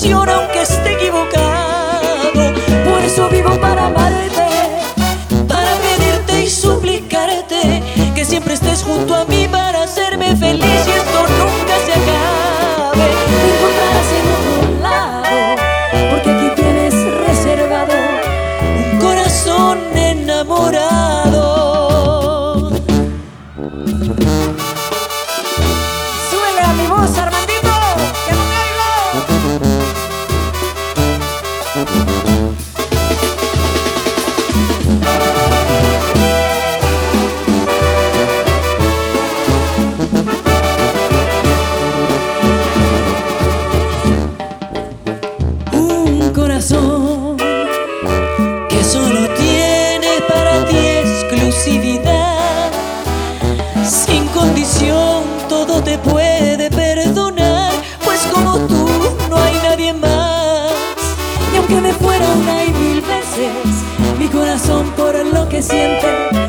pasión aunque esté equivocado. Por eso vivo para amarte, para pedirte y suplicarte que siempre estés junto a mí para hacerme feliz y esto nunca se acabe. Te encontrarás en otro lado, porque aquí tienes reservado un corazón enamorado. Suena mi voz, hermano. Que solo tiene para ti exclusividad. Sin condición todo te puede perdonar, pues como tú no hay nadie más. Y aunque me fuera una y mil veces, mi corazón por lo que siente